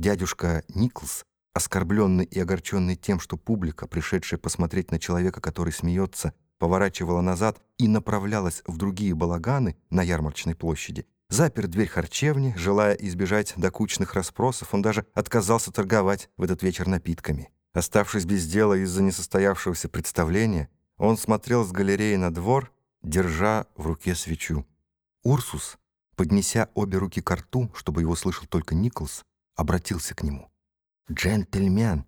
Дядюшка Никлс, оскорбленный и огорченный тем, что публика, пришедшая посмотреть на человека, который смеется, поворачивала назад и направлялась в другие балаганы на ярмарочной площади, запер дверь харчевни, желая избежать докучных расспросов, он даже отказался торговать в этот вечер напитками. Оставшись без дела из-за несостоявшегося представления, он смотрел с галереи на двор, держа в руке свечу. Урсус, поднеся обе руки к рту, чтобы его слышал только Николс, обратился к нему. «Джентльмен,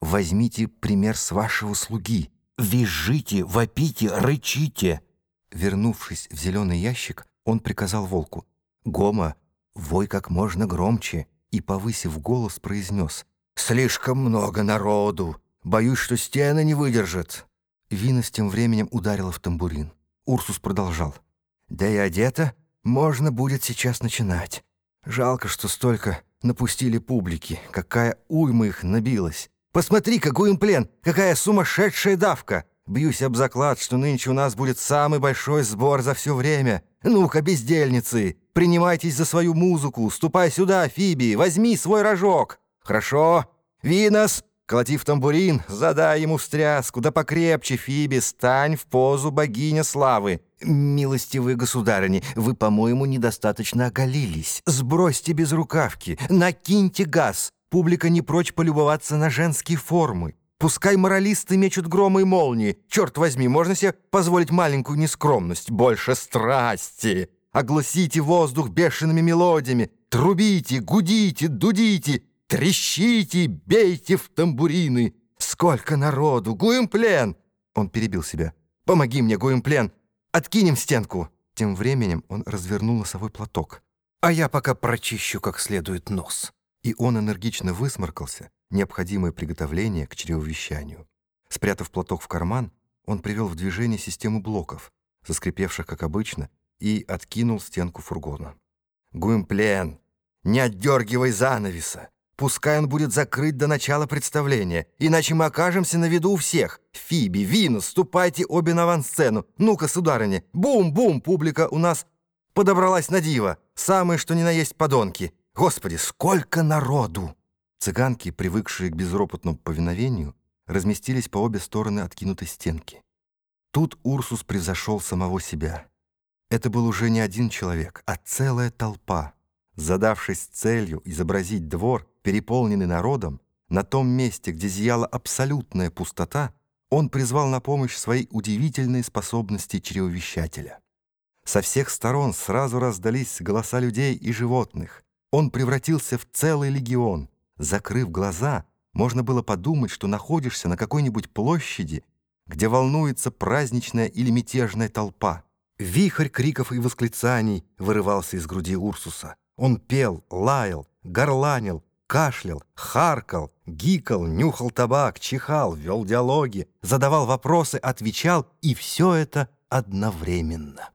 возьмите пример с вашего слуги. Визжите, вопите, рычите!» Вернувшись в зеленый ящик, он приказал волку. «Гома, вой как можно громче!» и, повысив голос, произнес. «Слишком много народу! Боюсь, что стены не выдержат!» Винос тем временем ударила в тамбурин. Урсус продолжал. «Да и одета можно будет сейчас начинать. Жалко, что столько напустили публики. Какая уйма их набилась. Посмотри, какой им плен! Какая сумасшедшая давка! Бьюсь об заклад, что нынче у нас будет самый большой сбор за все время. Ну-ка, бездельницы, принимайтесь за свою музыку. Ступай сюда, Фиби, возьми свой рожок. Хорошо? Винос, колотив тамбурин, задай ему встряску. Да покрепче, Фиби, стань в позу богиня славы. «Милостивые государыни, вы, по-моему, недостаточно оголились. Сбросьте безрукавки, накиньте газ. Публика не прочь полюбоваться на женские формы. Пускай моралисты мечут громы и молнии. Черт возьми, можно себе позволить маленькую нескромность? Больше страсти. Огласите воздух бешеными мелодиями. Трубите, гудите, дудите, трещите, бейте в тамбурины. Сколько народу! Гуемплен!» Он перебил себя. «Помоги мне, Гуемплен! Откинем стенку!» Тем временем он развернул носовой платок. «А я пока прочищу как следует нос». И он энергично высморкался, необходимое приготовление к чревовещанию. Спрятав платок в карман, он привел в движение систему блоков, заскрипевших, как обычно, и откинул стенку фургона. «Гуимплен, не отдергивай занавеса! Пускай он будет закрыт до начала представления, иначе мы окажемся на виду у всех. Фиби, Винус, ступайте обе на авансцену. Ну-ка, сударыня, бум-бум, публика у нас подобралась на диво. Самые, что ни на есть подонки. Господи, сколько народу!» Цыганки, привыкшие к безропотному повиновению, разместились по обе стороны откинутой стенки. Тут Урсус превзошел самого себя. Это был уже не один человек, а целая толпа. Задавшись целью изобразить двор, переполненный народом, на том месте, где зияла абсолютная пустота, он призвал на помощь свои удивительные способности чревовещателя. Со всех сторон сразу раздались голоса людей и животных. Он превратился в целый легион. Закрыв глаза, можно было подумать, что находишься на какой-нибудь площади, где волнуется праздничная или мятежная толпа. Вихрь криков и восклицаний вырывался из груди Урсуса. Он пел, лаял, горланил, кашлял, харкал, гикал, нюхал табак, чихал, вел диалоги, задавал вопросы, отвечал, и все это одновременно.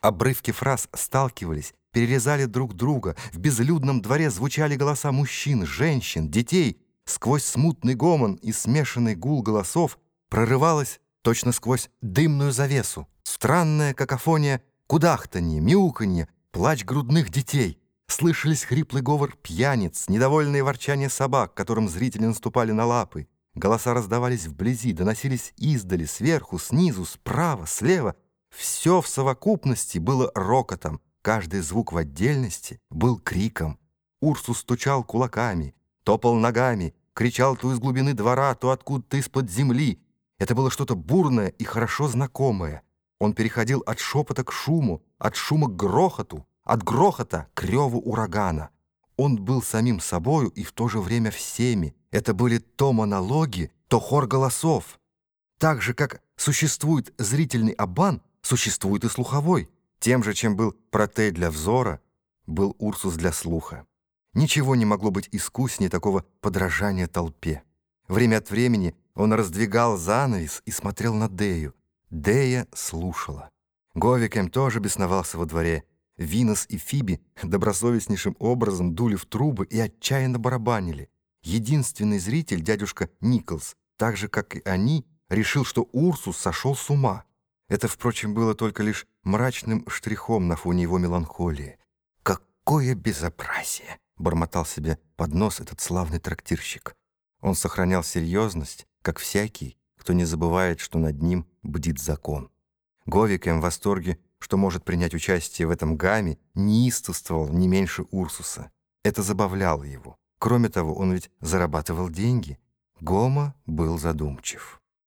Обрывки фраз сталкивались, перерезали друг друга, в безлюдном дворе звучали голоса мужчин, женщин, детей. Сквозь смутный гомон и смешанный гул голосов прорывалась точно сквозь дымную завесу. Странная какофония кудахтанье, мяуканье, плач грудных детей — Слышались хриплый говор пьяниц, недовольные ворчания собак, которым зрители наступали на лапы. Голоса раздавались вблизи, доносились издали, сверху, снизу, справа, слева. Все в совокупности было рокотом, каждый звук в отдельности был криком. Урсус стучал кулаками, топал ногами, кричал то из глубины двора, то откуда-то из-под земли. Это было что-то бурное и хорошо знакомое. Он переходил от шепота к шуму, от шума к грохоту от грохота к реву урагана. Он был самим собою и в то же время всеми. Это были то монологи, то хор голосов. Так же, как существует зрительный обан, существует и слуховой. Тем же, чем был протей для взора, был Урсус для слуха. Ничего не могло быть искуснее такого подражания толпе. Время от времени он раздвигал занавес и смотрел на Дею. Дея слушала. Говикем тоже бесновался во дворе, Винос и Фиби добросовестнейшим образом дули в трубы и отчаянно барабанили. Единственный зритель, дядюшка Николс, так же, как и они, решил, что Урсус сошел с ума. Это, впрочем, было только лишь мрачным штрихом на фоне его меланхолии. «Какое безобразие!» бормотал себе под нос этот славный трактирщик. Он сохранял серьезность, как всякий, кто не забывает, что над ним бдит закон. Говикем в восторге, что может принять участие в этом гамме, неистовствовал не меньше Урсуса. Это забавляло его. Кроме того, он ведь зарабатывал деньги. Гома был задумчив.